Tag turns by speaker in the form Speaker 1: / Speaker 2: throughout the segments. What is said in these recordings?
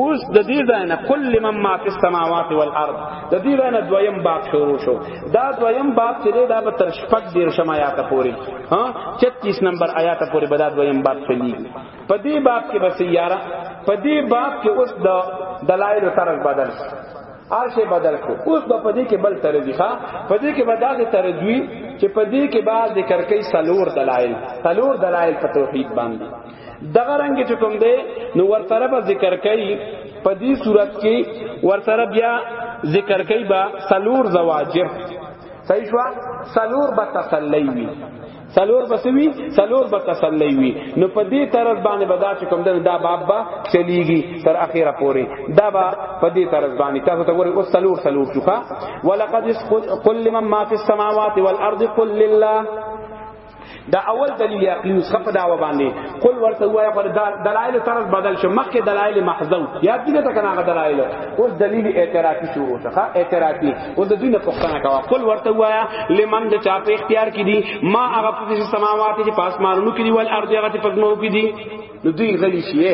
Speaker 1: اوس د دې ځای نه کل لمن ما فی السماوات والارض د دې ځای نه دویم باب شروع شو دا دویم باب چې دا به تر شپږ دیر شمه آیات پورې ها 36 نمبر آیات پورې به دا دویم باب چلی په دې باب کې بس یارا په دې باب کې اوس د دلایل طرف بدل ارشه بدل کو اوس به پدې کې بل تر دی ښا پدې کې به داسې تر دوی چې پدې کې بعد ذکر کوي سلور دلایل سلور دلایل په توحید باندې دغه رنگ چې کوم دی نو ورسره به ذکر کوي په دې صورت کې ورسره بیا ذکر کوي با سلور زواجر صحیح شو سلور به تسلی وي سلور بسوي سلور به تسلی وي نو په دې طرز باندې بدا چې کوم دا باب با چلیږي تر اخیره پوري دا با په دې طرز باندې تاسو ته ګوري او سلور سلور چوکا ولقد قل لمن ما في السماوات والارض قل لله دا اول دلیل عقلی اوس خپ داوا باندې قل ورته وایا پر دلایل طرز بدل شو مخکې دلایل محضو یاد دي ته کنه دلایل اوس دلیل اعترافي شروع شو ها اعترافي او د دین پښتنه کوا قل ورته وایا لمن د چا په اختیار کې دي ما هغه په سماوات کې پاس مارونو کې دي ول ارض هغه په ګمو کې دي نو دوی غلی شي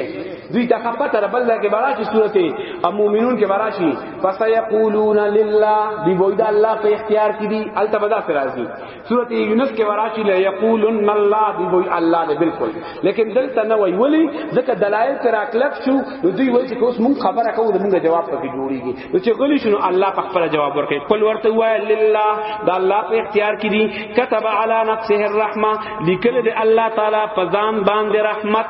Speaker 1: دوی ته خپه تر بل کې براشي سورته المؤمنون کې براشي فسيقولون لله دی وای دا الله په اختیار کې دي التبدا فرازي سورت یونس کې وراشي له یقولن الله دی وی الله دی بالکل لیکن دلته نه وی ولی ځکه دلایل تر اکلک شو نو دوی وایي چې اوس مونږ خبره کوو مونږ جواب پکې جوړیږي نو چې غلی شنو الله په خپل جواب ورکړي خپل ورته وای لله دا الله په اختیار کې دي كتب علی نفسه الرحمه لیکل دی الله تعالی په ځان باندې رحمت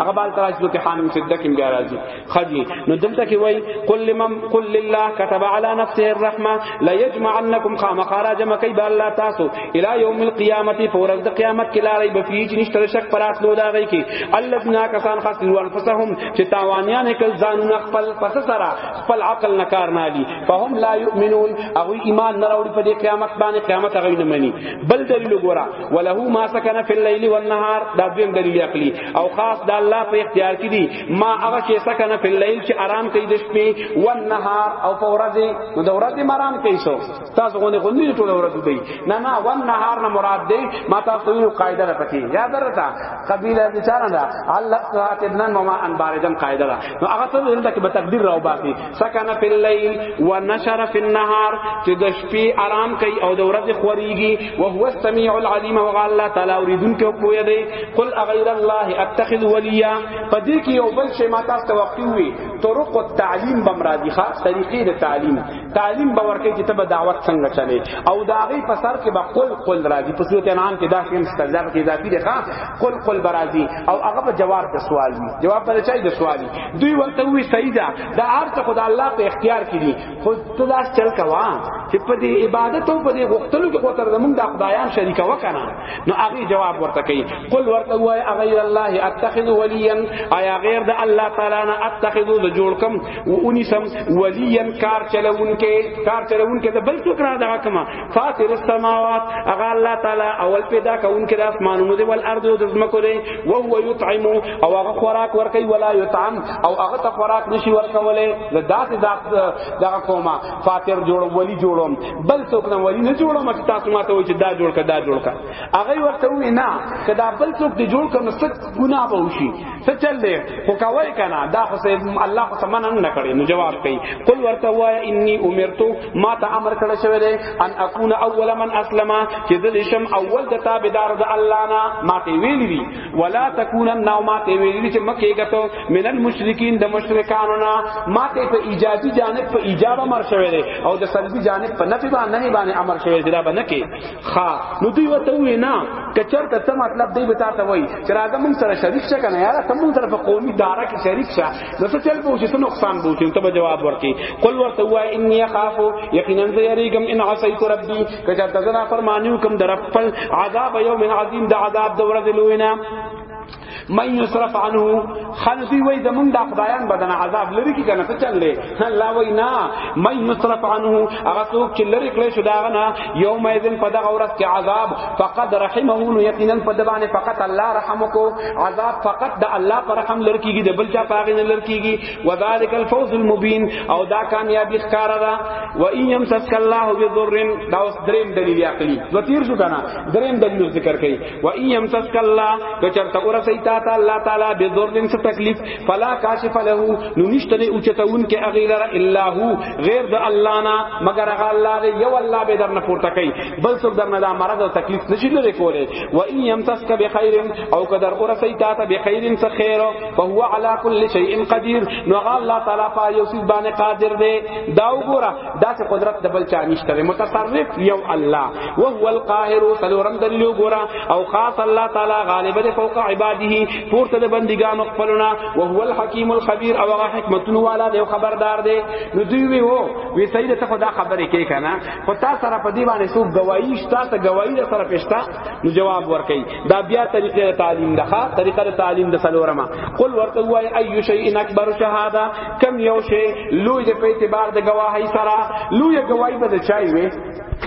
Speaker 1: هغه بال تراج په کې حامیم سجده کې بیا راځي خدي نو دلته کې وای قل لمم قل لله كتب على نفسه الرحمه لا يجمعنكم قام خراج مکي بال الله تاسو الى يوم القيامه فورز د قیامت کې لاري بفي چې نشته شک پرات نو دا غي کې الذين كسان خسروا انفسهم چې تاوانيان کل ځانونه خپل پس سره خپل عقل نه کار نه دي فهم لا يؤمنون او ایمان نه راوړي په دې قیامت باندې قیامت هغه نه مني بل دلیل ګورا وله ما سکن فی الليل والنهار دا دویم دلیل عقلی او خاص د الله په اختیار کې دی ما هغه چې سکن فی الليل چې آرام کوي د شپې والنهار او په ورځ نو د ورځ آرام کوي سو تاسو غونې غونې ټول ورځ دی نه نه والنهار نه مراد دی ما تاسو یو قاعده را پکې یاد درته قبیله بیچاره دا الله سبحانه وتعالى ما ان باردن قاعده دا نو هغه څه دلته کې به تقدیر راو باقي سکن فی اللیل و نشر فی النهار چې د شپې آرام کوي او د ورځې خوريږي او هو السمیع العلیم او الله تعالی اوریدونکو او پوهه دی قل اغیر الله اتخذ ولیا پدې کې یو بل شی ما تاسو ته وقتی وي طرق التعلیم بمرادی ښا طریقې د تعلیم تعلیم باور کوي چې تب دعوت څنګه چلے او دا غي په سر کې به قل قل راځي په صورت انعام کې دا شی مستلزم کې اضافي دی ښا قل قل برازي او هغه جواب د سوال وي جواب بل چای د سوال دوی ورته وی صحیح ده دا هر څه خدای الله په اختیار کې دي خو ته دا چل کوا چې په دې عبادت او په دې غوښتلو کې خاطر زمونږ د خدایان شریک وکنه نو هغه جواب ورته کوي قل ورته وای غیر الله اتخذ ولیا آیا غیر د الله تعالی نه اتخذ د جوړ کم و انسم ولیا کار چلون کې کار چلون کې د بل څوک نه دا کما فاطر السماوات اغا الله تعالی اول پیدا کون کې د اسمانونو دی ول ارض او د زمکو دی او هو یطعم او هغه خوراک ورکي ولا یطعم او هغه ته خوراک نشي ورکولې د داسې داسې دغه کومه فاطر جوړم ولی جوړم بل څوک نه ولی نه جوړم چې تاسو ماته وایي چې دا جوړ کړه دا جوړ کړه هغه ورته وی نه کدا بل څوک دی جوړ کړه نو څه ګناه به وشي څه چل دی خو کوي کنه دا خو الله خو سمنه نه کړی نو جواب کوي قل ورته وای انی امرتو ما ته امر کړی شوی دی ان اكون اول من اسلم چې زه دې شم اول د تابعدار د الله نه ما ته ویلی دي ولا تکونن او ما ته ویلی دي چې مکه ګټو من المشرکین د مشرکانو نه ما ته په ایجادي جانب په ایجاب امر شوی دی او د سلبي جانب په نفي باندې باندې امر شوی دی دا به نه کې ها نو دوی ورته وی نه کچر ته مطلب دی به تاسو وای چې راځه مونږ سره شریک شه کنه یاره ته مونږ سره په قومي دارا کې شریک شه نو څه چل بوچی څه نقصان بوچی ته جواب ورکی قل ورته وای انی خاف یقینا زه یریګم ان عصیت ربی کچا تزنا فرمانیو کم در خپل عذاب یوم عظیم د عذاب د ورځې لوینا من یصرف عنه خلدی وای د مونږ د خدایان بدن عذاب لري کی کنه ته چلې الله وای نه من یصرف عنه هغه څوک چې لری کړی شو دا نه یوم اذن په دغه ورځ کې عذاب فقط رحمه نو یقینا په دبانې فقط الله رحم کو عذاب فقط د الله پر رحم لړکیږي د بل چا پاغې نه لړکیږي وذالک الفوز المبین او دا کامیابی ښکار ده و ان یمسک الله بضر دا اوس دریم دلیل عقلی نو تیر شو کنه دریم دلیل ذکر کړي و ان یمسک الله که چرته ورسی تا ته الله تعالی به ضررن څه تکلیف فلا کاشف له نو نشته نه اوچتون کې اغیلر الا هو غیر د الله نه مگر هغه الله دی یو الله به درنه پورته کوي بل څوک درنه دا مرض او تکلیف نشي لري کوله و ان یمسک بخیر او که در ورسی تا ته بخیر څه خیر فهو علی کل شیء قدیر نو هغه الله تعالی په یو څه باندې قادر دی دا وګوره دا سه قدرت د بل چا نشته متصرف یو الله وهو القاهر سلورم دلیل ګورا او خاص الله تعالی غالب دی فوق عباده پورته د بندګانو خپلنا وهو الحکیم الخبیر او هغه حکمتونو والا دی خبردار دی نو دوی وی وو وی سید ته خدا خبره کې کنه خو تاسو سره په دی باندې سو گواہی شته ته گواہی سره پښتا نو جواب ورکي دا بیا طریقه تعلیم ده ښا طریقه تعلیم ده سلورما قل ورته وای اي شيء اکبر شهاده کم یو شی لوی د په اعتبار د گواهی سره لوی گواهی به چای وي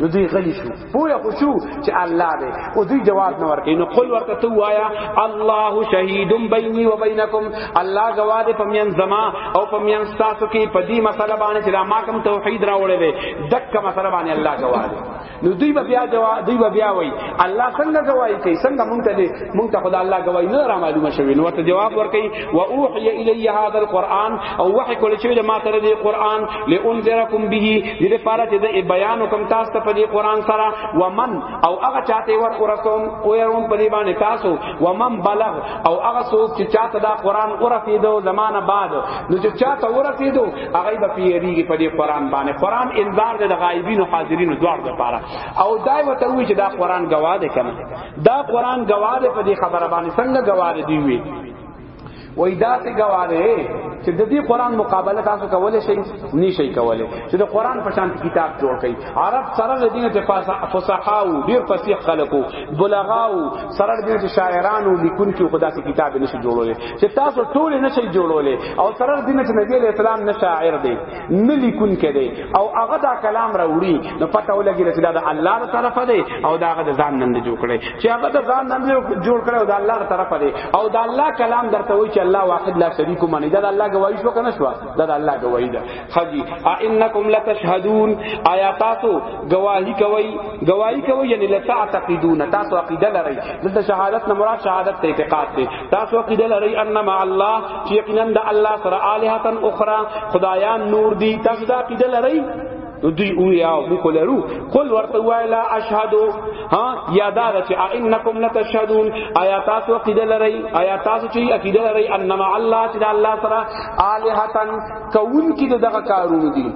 Speaker 1: نو دوی غلی شو پویا خو شو چې الله دی او دوی جواب نه ورکړي نو قل ورته تو وایا الله شهید بیني و بینکم الله گواه دی پمین زما او پمین تاسو کې پدی مسله باندې چې ما کوم توحید راوړې ده دک مسله باندې الله گواه دی نو دوی به بیا جوا دوی به بیا وای الله څنګه گواہی کوي څنګه مونږ ته دې مونږ ته خدای الله گواہی نه را معلومه شوی نو ورته جواب ورکړي و اوحي الی هذا القران او وحی کول چې ما سره دې قران لانذرکم به دې لپاره چې دې بیان کوم تاسو ته په دې قران سره و من او هغه چاته ور ورسوم او يرون په دې باندې تاسو و من بلغ او هغه څوک چې چاته دا قران ورسیدو زمانہ بعد نو چې چاته ورسیدو هغه به پیریږي په دې قران باندې قران انذار دی د غایبین او حاضرین دوه لپاره او دای وته وی چې دا قران گواه دی کنه دا قران گواه دی په دې خبره باندې څنګه گواه دی وی وای دا څه گواه دی چې د دې قران مقابله تاسو کولای شئ نشئ کولای چې د قران په شان کتاب جوړ کړئ عرب سره د دینه ته فصحاو ډیر فصیح خلقو بلغاو سره د دینه شاعرانو لیکونکو خدا سي کتاب نشي جوړولای چې تاسو ټول نشئ جوړولای او سره دینه چې نبی علیہ السلام نه شاعر دی نه لیکون کړي او هغه دا کلام راوړي نو پته ولګی چې دا د الله تر طرف دی او دا هغه د ځان نن جوړ کړي چې هغه د ځان نن جوړ کړي او د الله تر طرف دی او دا الله کلام درته وایي چې الله واحد لا شریک معنی دا د الله گواہی شو کنه شو دا د الله گواہی ده خجی انکم لتشهدون آیا تاسو گواہی کوي گواہی کوي یعنی لتعتقدون تاسو عقیده لرئ دلته شهادت نه مراد شهادت ته اعتقاد دی تاسو عقیده لرئ ان مع الله چې یقینا د الله سره الہتن اخرى خدایان نور دي تاسو دا عقیده لرئ نو دوی او یا مو کولرو قل ورته ویلا اشهد ها یادا چې انکم لتشهدون آیا تاسو عقیده لرئ آیا تاسو چې عقیده لرئ ان مع الله چې الله سره الہتن کون کی دغه کارونه دي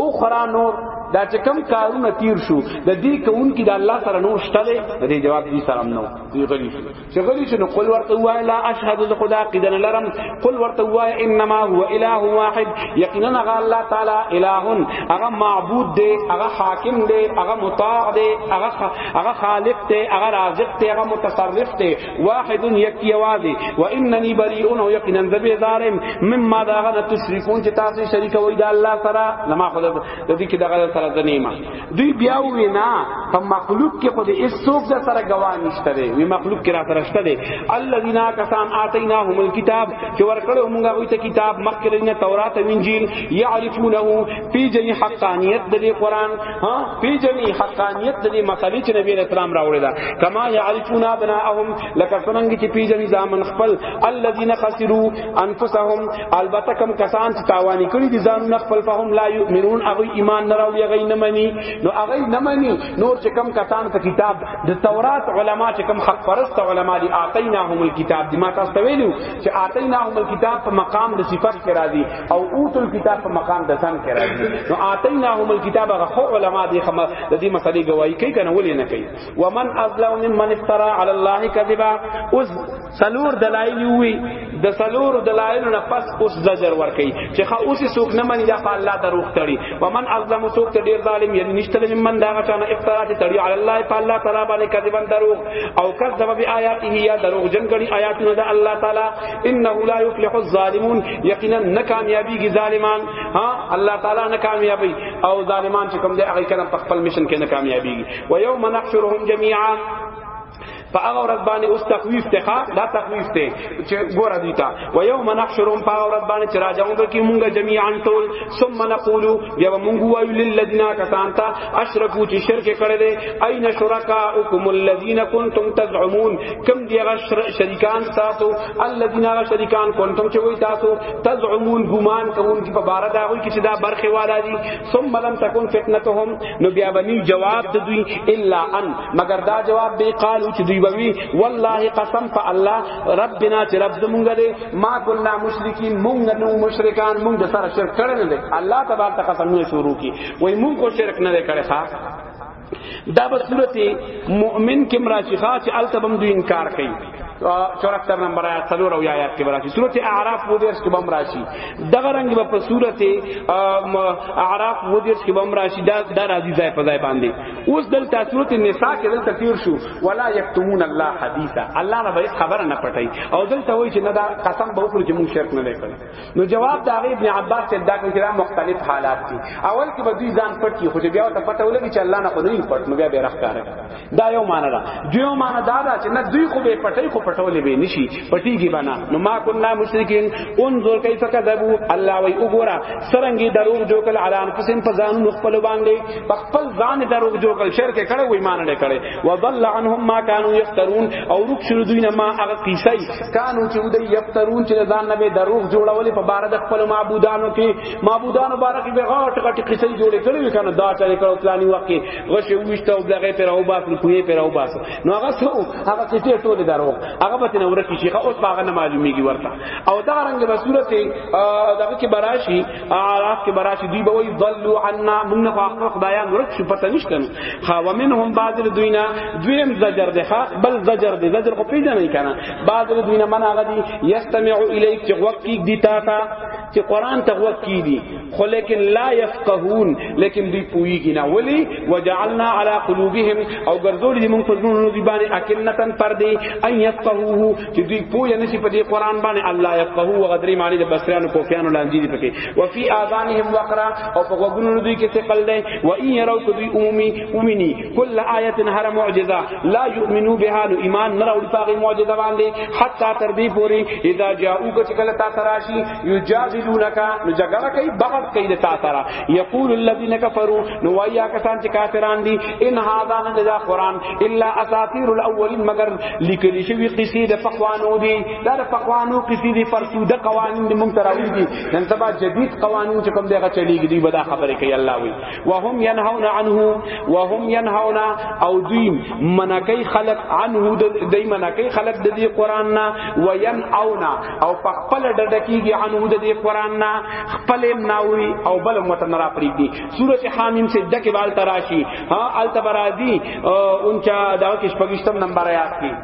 Speaker 1: او خرا نور دا چې کم کارونه تیر شو د دې کون کې د الله سره نو شته دی د جواب دې سلام نو دی غلی چې غلی چې نو قل ورته وای لا اشهد ز خدا قیدن لرم قل ورته وای انما هو اله واحد یقینا هغه الله تعالی الهون هغه معبود دی هغه حاکم دی هغه مطاع دی هغه هغه خالق دی هغه رازق دی هغه متصرف دی واحد یکی یوازی و اننی بریء و یقینا ذبی ظالم مما داغه تشریکون چې تاسو شریک وای د الله سره لما خدای د دې کې دغه سره د نیمه دوی بیا وینا په مخلوق کې خو دې هیڅوک د سره گواه نشته دی وی مخلوق کې را سره شته دی الذين کسان اتیناهم الكتاب چې ورکړو موږ غوي ته کتاب مخکې نه تورات او انجیل يعرفونه فی جنی حقانیت د قرآن ها فی جنی حقانیت د مسلې چې نبی اسلام راوړی دا کما يعرفون ابناءهم لکه څنګه چې فی جنی ځامن خپل الذين خسروا انفسهم البته کم کسان چې تاوانی کړی دي ځان نه خپل فهم لا یؤمنون هغه ایمان نه راوړي هغه نه مني نو هغه نه مني نور چې کم کسان ته کتاب د تورات علما چې کم حق پرست علما دي اعطیناهم الكتاب دي ما تاسو ته ویلو چې اعطیناهم الكتاب په مقام د صفات کې راځي او اوت الكتاب په مقام د سن کې راځي نو اعطیناهم الكتاب هغه علما دي خم د دې مسلې گواہی کوي کنه ولې نه کوي ومن ازلم ممن افترا علی الله کذبا سلور دلایل وی د سلور دلایل نه پس اوس زجر ور کوي چې خا اوس سوک نه مني دا په الله دروغ تړي ومن ازلم سوک ته ډیر ظالم یعنی نشته لمن من دا غشانه افترا چې تړي علی الله په الله تعالی باندې کذبن دروغ او کذب بیااته یا دروغ جن کړي آیاتونه د الله تعالی انه لا یفلح الظالمون یقینا نه کامیابیږي ظالمان ها الله تعالی نه کامیابی او ظالمان چې کوم دی هغه کله په خپل مشن کې نه کامیابیږي و یوم نحشرهم جميعا په هغه ورځ باندې اوس تخویف ته ښا دا تخویف ته چې ګور دی تا و یوم نحشرهم په هغه ورځ باندې چې راځون کې مونږه جميعا ټول ثم نقول بیا مونږ وایو للذین کسان ته اشرکو چې شرک کړي دي اين شرکاءکم الذین کنتم تزعمون کم دی هغه شریکان تاسو الذین هغه شریکان کنتم چې وای تاسو تزعمون ګمان کوون کې په بار دا وای چې دا برخه والا دي ثم لم تکن فتنتهم نو بیا بنی جواب د دوی الا ان مگر دا جواب دی قالو چې دوی بوي والله قسم په الله ربنا چې رب زمونږ دی ما كنا مشرکین مونږ نو مشرکان مونږ سره شرک کړل نه دی الله تبارک قسم نه شروع کی وای مونږ کو شرک نه کړی ښا دا به صورت مؤمن کې مراشي ښا چې التبم دوی انکار کوي چورتر نمبر آیات سلور او آیات کې براشي سورته اعراف و دیرش کې بم راشي دغه رنگ په سورته اعراف و دیرش کې بم راشي دا د راضي ځای په ځای باندې اوس دلته سورته نساء کې دلته تیر شو ولا یکتمون الله حدیثا الله نه به خبره نه پټای او دلته وایي چې نه دا قسم به وکړو چې موږ شرک نه کړو نو جواب دا ابن عباس ته دا کوي چې مختلف حالات دي اول کې به دوی ځان پټ کی خو بیا ته پټه ولګي چې الله نه خو نه پټ نو بیا به راخاره دا یو معنی ده دیو معنی دا ده چې نه دوی خو به پټای خو پټولې به نشي پټیږي بنا نو ما كنا مشرکین انظر کیف کذبوا الله وی وګورا سرنګي دروغ جوړل علی انفسهم فزان مخبل باندې خپل ځان دروغ جوړل شرک کړه وای مان نه کړه وضل عنهم ما كانوا یفترون او رک شل دوی نه ما هغه قصې کانو چې دوی یفترون چې ځان نه به دروغ جوړول په بار د خپل معبودانو کې معبودانو بار کې به غټ غټ قصې جوړې کړې کنه دا چا کړه پلاني واکه غشه وښته او دغه پر او باس کوی پر او باس نو هغه څو هغه کیسې ټول درو هغه به تنور کی شي اوس هغه نه معلومیږي ورته او دا رنګ به صورت دغه کې براشي عراف کې براشي دی به وي ضلوا عنا من خو خدایان ورک شو پته نشته خا ومنهم بعض دوینا دویم زجر ده بل زجر ده زجر خو پیژنې کنه بعض دوینا من هغه دی یستمع الیک چې وقت کې دی تا چې قران ته وخت کیدی خو لیکن لا يفقهون لیکن دوی پویږي نه ولی وجعلنا على قلوبهم او ګرځول دي موږ په زړونو دي باندې اکنتن پر دي ان يفقهوه چې دوی پوی نه شي په دې قران باندې الله يفقهو وغدري معنی د بصریانو کوفیانو لاندې دي پکې وفي اذانهم وقرا او په وګونو دوی کې ثقل ده و ان يروا دوی عمومي عمومي کل آیت هر معجزه لا یؤمنو بها نو ایمان نه راوړي پاغه معجزه باندې حتا تر دې پوری اذا جاءو کچ کله تا تراشی یجادلونک نو جګړه کوي بغض کوي تا ترا یقول الذين كفروا نو وایا کسان چې کافران دي ان هاذا نه دا قران الا اساطیر الاولین مگر لیکل شوی قصې د فقوانو دي دا د فقوانو قصې دي فرسوده قوانین د مونږ تراوی دي نن سبا جدید قوانین چې کوم دغه چلیږي دی به دا خبره کوي الله وی وهم ينهون عنه وهم ينهون او دوی منکی خلق عنه دوی منکی خلق د دې قران نه وينعون او خپل ډډکیږي عنه د دې قران نه خپل ناوي او بل متن را پریږي سوره حامیم سے دکې وال تراشی ها التبرازی اونچا دا کې شپږشتم نمبر آیات کې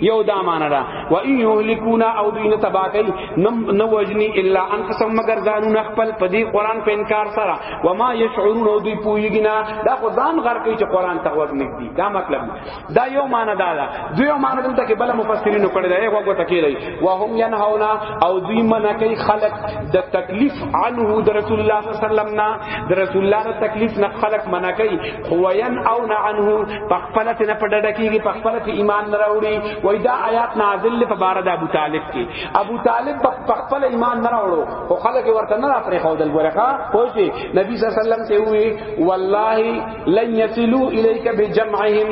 Speaker 1: یو دا معنا دا و ان یهلکونا او دین تباکی نو وجنی الا انفسهم مگر ځانون خپل پدی قران په انکار سره و ما یشعرون او دوی پویګنا دا خو ځان غر کوي چې قران ته وګ نګدي دا مطلب دا یو معنا دا دا دوی یو معنا دلته کې بل مفسرین کړي دا یو وګ ته کېږي و هم ینهونا او دوی منع کوي خلق د تکلیف عنه د رسول الله صلی الله علیه وسلم نه د رسول الله تکلیف نه خلق منع کوي خوین او نه عنه پخپل ته نه پډډ کیږي پخپل ته ایمان نه راوړي وای دا آیات نازل په بار د ابو طالب کې ابو طالب پخپل ایمان نه راوړو او خلک ورته نه راپرې خو دل ورخه پوښي نبی صلی الله علیه وسلم ته وی والله لن يصلوا اليك بجمعهم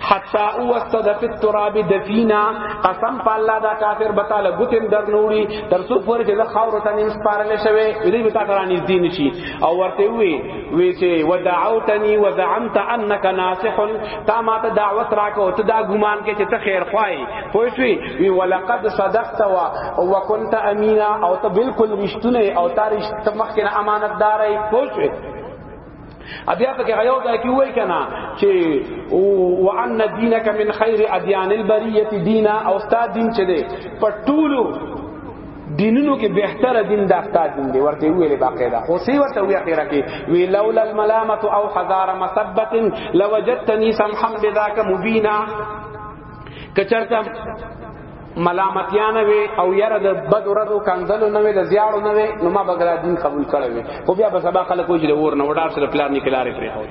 Speaker 1: حتا اوستد فی التراب دفینا قسم په الله دا کافر بتا لګوتم در نوړي تر څو پورې چې خاور ته نیم سپارل شوی دې بتا کرانی دین شي او ورته وی وی چې ودعوتنی وزعمت انک ناصح تا ما ته دعوت راکو ته دا ګمان کې چې ته خیر خوای پوه شوی وی ولقد صدقت وا وکنت امینا او ته بالکل رښتونه او تا رښت مخکنه امانتدارای پوه شوی بیا په کې غيو ځای کې وای کنه چې وان دینک من خیر ادیان البریه دینا او استاد دین چه دی په ټولو دینونو کې بهتره دین د اختا دین دی ورته ویلې باقاعده خو سی ورته وی اخیره کې وی لولا الملامه او حذار مسبت لوجدتنی سمحا بذاک مبینا کچرته ملامتیا نه وي او یره د بد ورځو کندلو نه وي د زیاړو نه وي نو ما بغرا دین قبول کړو خو بیا به سبا خلک وجه د ور نه وډار سره پلان نکلارې پرې هوي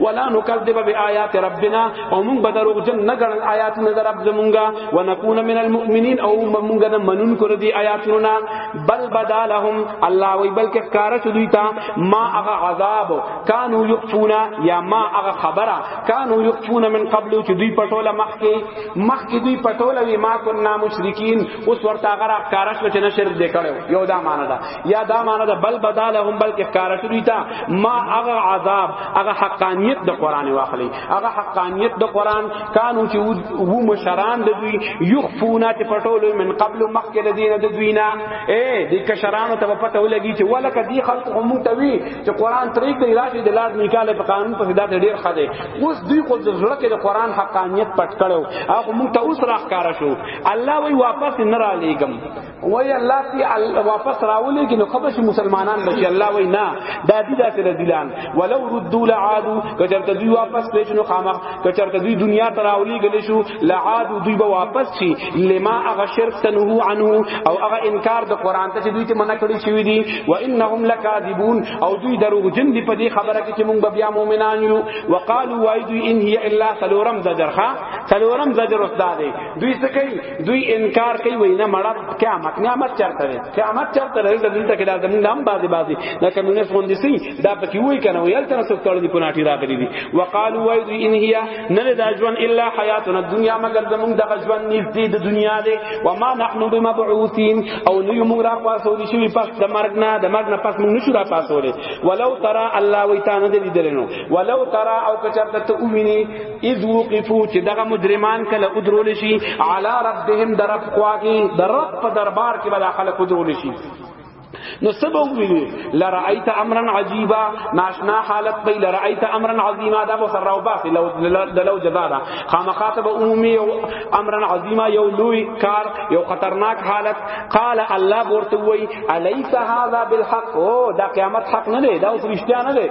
Speaker 1: ولا نكذب بآيات ربنا او موږ به دروغجن نه ګڼل آیاتونه در رب زمونږه ونكون من المؤمنين او موږ نه منون کړ دي آیاتونه بل بدالهم الله وی بلکې کار شو دوی ته ما هغه عذاب كانوا يخفون یا ما هغه خبره كانوا يخفون من قبل چې دوی پټوله مخکې مخکې دوی پټوله وی ما كنا مشرکین اوس ورته هغه کار شو چې نه شرک دې کړو یو دا معنا ده یا دا معنا ده بل بدالهم بلکې ښکارا شو دیتا ما هغه عذاب هغه حقانیت د قران واخلي هغه حقانیت د قران کانو چې وو مشران د دوی یخفونا ته پټول من قبل مخکې د دین د دوی نه اے د کشرانو ته پته ولګي چې ولکه دی خلق هم ته وی چې قران طریق دی راشي د لاس نکاله په قانون په صدا ډیر خده اوس دوی خو د زړه کې د قران حقانیت پټ کړو هغه مونږ ته اوس راخ کارا شو الله وی واپس نه را لېګم وای الله تی واپس راولې کې نو خبش مسلمانان بشي الله وای نه دا دې داسې رزلان ولو ردوا لعادو کچرت دوی واپس لې شنو خامخ کچرت دوی دنیا ته راولې غلې شو لعادو دوی به واپس شي لما اغه شرک تنهو عنه او اغه انکار د قران ته دوی ته منع کړی شوی دي وانهم لکاذبون او دوی دروغ جن دي په دې خبره کې چې مونږ بیا مؤمنان یو وقالو وای دوی ان هي الا سلورم زجرخه سلورم زجر استاد دوی څه کوي دوی انکار کوي وای نه مړه قیامت قیامت چرته دی قیامت چرته دی دلته کې دا زمونږ هم بازي بازي دا کمونه غوندي سي دا پکې وای کنه ویل تر څو کړه دی په ناټي راغلي دي وقالو وای دوی ان هي نه دا ژوند الا حیاتنا الدنیا مگر زمونږ دغه ژوند نږدې د دنیا دی و ما نحنو بمبعوثین او نه یو موږ را پاسو دي شي پس د مرګ نه د مرګ نه پس موږ نشو را پاسو ولو ترى الله ویتانه دې دلنو ولو ترى او کچرته تو ویني اذ وقفو چې دغه مجرمان کله ادرول شي علی ربهم درب خواږي درب په دربار کې بل خلک ادرول شي نو سبا ویلی لرایت امرا عجیبا ناشنا حالت بی لرایت امرا عظیما دا بو سر راو باسی لو دلو جدا دا خامخاطب عمومی امرا عظیما یو لوی کار یو خطرناک حالت قال الله ورته وی الیس هذا بالحق او دا قیامت حق نه دی دا اوس رښتیا نه دی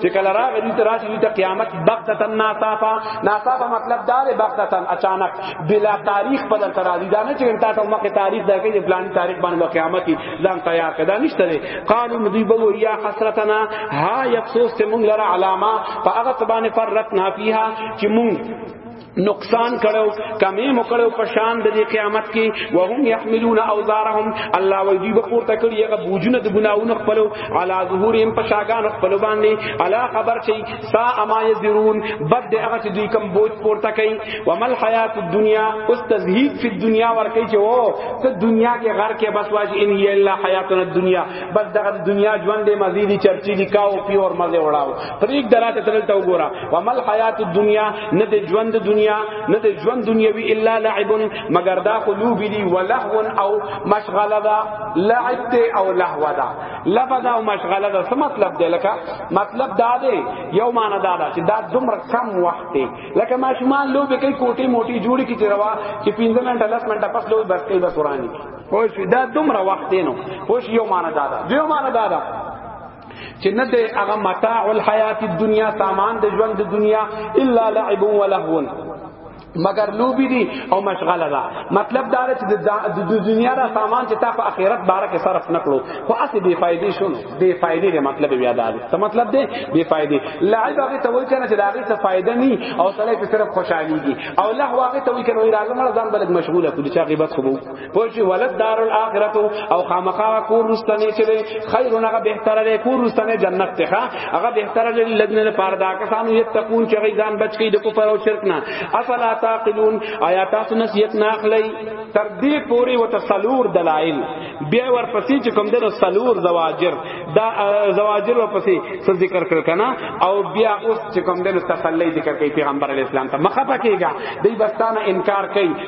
Speaker 1: چې کله راغی دې تراشي دې قیامت بغتتن ناصافا ناصافا مطلب دا دی بغتتن اچانک بلا تاریخ په دل ترازی دا نه چې تا ته مخه تاریخ درکې چې پلان تاریخ باندې قیامت ځان تیار کړه نشته دی قالو مدی بو یا حسرتنا ها یفسوس ته مونږ لره علامه فاغت باندې فرتنا فیها چې مونږ نقصان کړو کمی مو کړو په شان د قیامت کې وهم يحملون اوزارهم الله وی دی بپور تکړی هغه بوجونه د ګناونو خپلو علا ظهورهم په شاګان خپل باندې علا خبر چي سا اما يذرون بد هغه چې دوی کم بوج پور تکړي ومل حیات الدنیا اوس تزهید فی الدنیا ورکی چې او ته دنیا کې غر کې بس واش ان هی الا حیاتنا الدنیا بس دغه دنیا ژوند دې مزیدی چرچی دی کاو پیور مزه وړاو پریک دراته تل تو ګورا ومل حیات الدنیا نه د ژوند دنیا نه د ژوند دنیوي الا لعب مگر دا خو لوبي دي ولهو او مشغله دا لعب دی او لهو دا لبدا او مشغله دا څه مطلب دی لکه مطلب دا دی یو معنی دا ده چې دا دومره کم وخت دی لکه ماشومان لوبي کوي کوټي موټي جوړي کی چروا چې 15 منټه 10 منټه پس لوبي بس کوي بس ورانی پوه شو دا دومره وخت دی نو پوه شو یو معنی دا ده دیو معنی دا ده چې نه دی هغه متاع الحیات الدنیا سامان د ژوند د دنیا الا لعب و لهو مگر لوبی دی او مشغله ده مطلب دا چې د دنیا را سامان چې تا په آخرت باره کې صرف نکړو خو اسی بے فائدې شون بے فائدې دی مطلب بیا دا دی څه مطلب دی بے فائدې لعب هغه ته وایي چې دا هغه څه فائدہ نه او سړی په صرف خوشحالي دي او له هغه ته وایي چې راځم ځان بلک مشغوله کړي چې هغه بس خو پوجي ولد دار الاخرت او خامخا کور رستنه چې خیر هغه بهتره دی کور رستنه جنت ته هغه بهتره دی لدن له پاره دا کسانو یتقون چې غیزان بچ کی د کفر او شرک نه افلا تعقلون آیا تاسو نصیحت نه اخلي تر دې پوری وت سلور دلائل بیا ورپسې چې کوم دنو سلور زواجر دا زواجر ورپسې څه ذکر کړ کنا او بیا اوس چې کوم دنو تسلی ذکر کوي پیغمبر علی السلام ته مخه پکېږي دای بستانه انکار کوي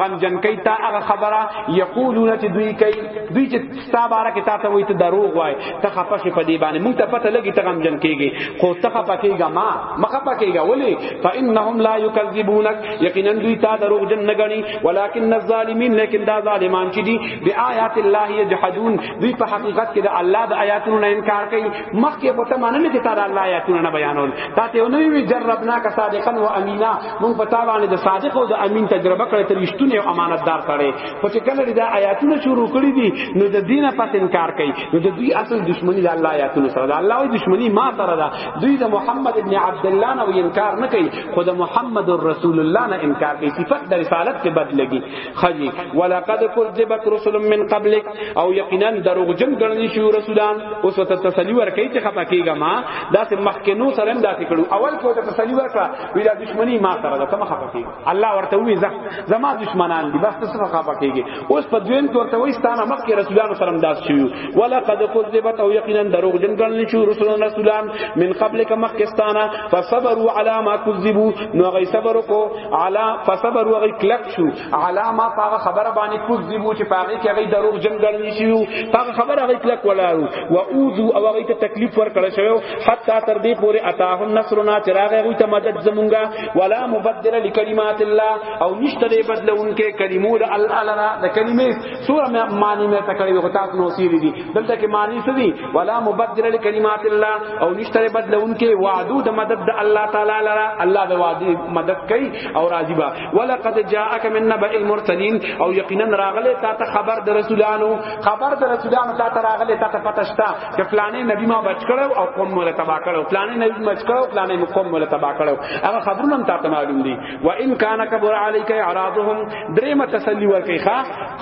Speaker 1: غم جن کوي تا هغه خبره یقولون چې دوی کوي دوی چې ستا بارا کې تا ته وایي ته دروغ وایي ته خپه شې په دې باندې مونږ ته پته لګي ته غم جن کېږي خو ته خپه کېږه ما مخه پکېږه ولې فانهم لا یکذبونک یقینا دوی تا دروغ جن نه غني ولکن الظالمین لیکن دا ظالمان چې دي بیاات الله یجحدون دوی په حقیقت کې د الله د آیاتونو نه انکار کوي مخکې په تمانه نه کې تا د الله آیاتونو نه بیانول تا ته نو وی جربنا کا صادقا و امینا مونږ په تابانه د صادق او د امین تجربه کړې تر رښتونه او امانتدار سره خو چې کله دا آیاتونه شروع کړې دي نو د دینه پس انکار کوي نو د دوی اصل دشمنی د الله آیاتونو سره ده الله وی دشمنی ما سره ده دوی د محمد ابن عبد الله نه انکار نه کوي خو د محمد رسول الله نه انکار کوي صفات د رسالت ته بد لګي خجی ولقد كذبت رسل من قبلك او یقینا دروغجن ګڼل شو رسولان اوس ته تسلی ورکړي چې خپکیګه ما داسې مخکینو سره داسې کړو اول کې ته تسلی ورکړه ویلا دشمنی ما سره ده تم خفه کیږي الله ورته وی زه زما دشمنان دي بس څه خفه کیږي اوس په دویم کې ورته وی ستانه مکه رسولانو سره داس شو ولا قد کذبت او یقینا دروغ جن ګڼل شو رسول رسولان من قبل ک مکستانه فصبروا علی ما کذبوا نو غي صبر کو علی فصبروا غي کلک شو علامه پاغه خبره باندې کوز دی وو چې پاغه کې هغه دروغ جن ګڼل شي پاغه خبره هغه کلک ولاړو و اوذو او هغه ته تکلیف ور کړ شوی حتا تر دې پورې اتاهم نصرنا چراغ هغه ته مدد زمونږه ولا مبدل لکلمات الله او نشته دې بدلونکې کلمو د الله د کلمې سوره معنی مې تکړه وي تاسو نو سیری دي دلته کې معنی څه دي ولا مبدل لکلمات الله او نشته دې بدلونکې وعدو د مدد د الله تعالی لرا الله د وعده مدد کوي او راضي با ولقد جاءك من نبأ المرسلين او یقینا راغله تا ته خبر د رسولانو خبر د رسولانو تا ته راغله تا ته پتشتا چې فلانه نبی ما بچ کړو او قوم مولا تبا کړو فلانه نبی ما بچ کړو فلانه قوم مولا تبا کړو هغه خبرونه هم تا ته معلوم دي و ان کان کبر عليك اعراضهم دریم تسلی ورکی ښا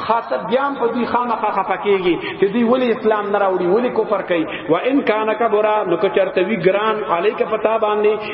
Speaker 1: خاصه بیا په دې خامخا خفکیږي چې دوی ولی اسلام نه راوړي ولی کفر کوي و ان کان کبر نو کچرته وی ګران عليك پتا باندې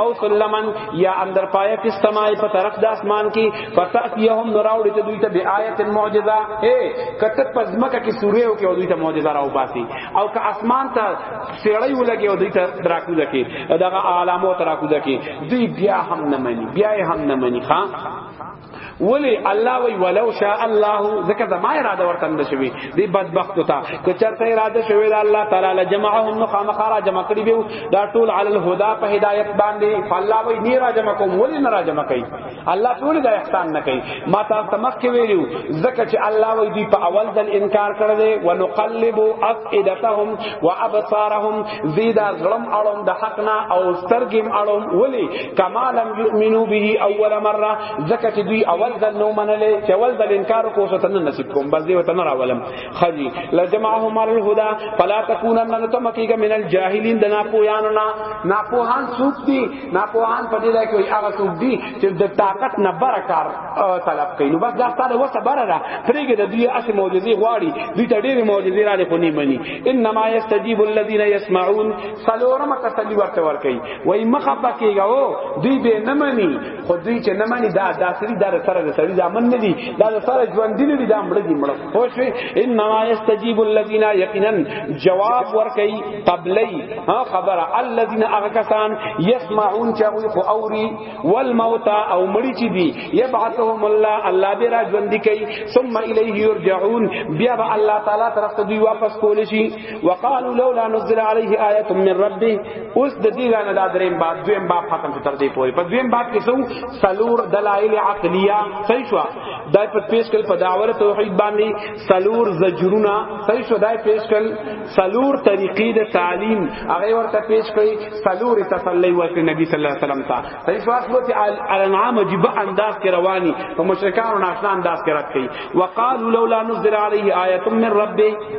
Speaker 1: او سلمن یا اندر پایا کی سمای په طرف د اسمان کی فتاتیهم نراوړي ته دوی ته بی آیت معجزه اے کته پزمکه کی سوره او کې دوی ته معجزه راو باسي او که اسمان ته سیړی ولګي او دوی ته دراکو لکی دغه علامو تراکو لکی دوی بیا هم نه مني بیا هم نه مني ها ولی الله وی ولو شاء الله ذکر زما اراده ورته نه شوی دی بدبخت تا که چرته اراده شوی دا الله تعالی لجمعهم نو خامخارا جمع کړی بیو دا ټول علی الهدى په هدایت باندې فالله وی نی را جمع کوم ولی نه را جمع کوي الله ټول دا احسان نه کوي ما تاسو ته مخ کې ویلو ذکر چې الله وی دی په اول ځل انکار کړی ونقلب افئدتهم وابصارهم زیدا غلم اړم د حق نه او سترګم اړم ولی کما لم یؤمنو به اول مره زکه چې دوی اول ځل نو منلې چې اول ځل انکار کو څه تن نصیب کوم بس دی وتن راولم خجی لجمعهم الهدى فلا تکونن نتمکیګه من الجاهلین د ناپوهانو نه ناپوهان سوق دي ناپوهان په دې لای کوي هغه سوق دي چې د طاقت نه بره کار طلب کوي نو بس دا ستاره وسه بره ده پرېګه د دوی اصل معجزې غواړي دوی ته ډېرې معجزې را لې خو نه مني انما یستجیب الذین یسمعون سلورم تسلی ورته ورکی وای مخه پکېږي او دوی به نه مني خو دوی چې نه مني دا داسري دا سره د سړي ځامن نه دي دا د سره ژوند دي نه دي دا مړ دي مړ خو شي انما یستجیب الذین یقینا جواب ورکی قبلی ها خبر الذین اغکسان یسمعون چې خو اوري والموت او مړي چې دي يبعثهم الله الله به را ژوند کوي ثم اليه يرجعون بیا به الله تعالی طرف ته دوی واپس کول شي وقالوا لولا نزل عليه ايه من ربه اوس د دې غنه دا دریم باب دویم باب ختم تر دې پورې په دویم باب کې سو سلور دلائل عقليه صحیح شو دا په پیش کل په داور توحید باندې سلور زجرونه صحیح شو دای پیش کړ سلور طریقې د تعلیم هغه ورته پیش کړي سلور تسلی ورکړي نبی صلی الله علیه وسلم ته صحیح شو اصلت الانعام عجیب انداز کې رواني په مشرکانو ناشنا انداز کې راکړي وقالو لولا نزل علیه آیه من ربه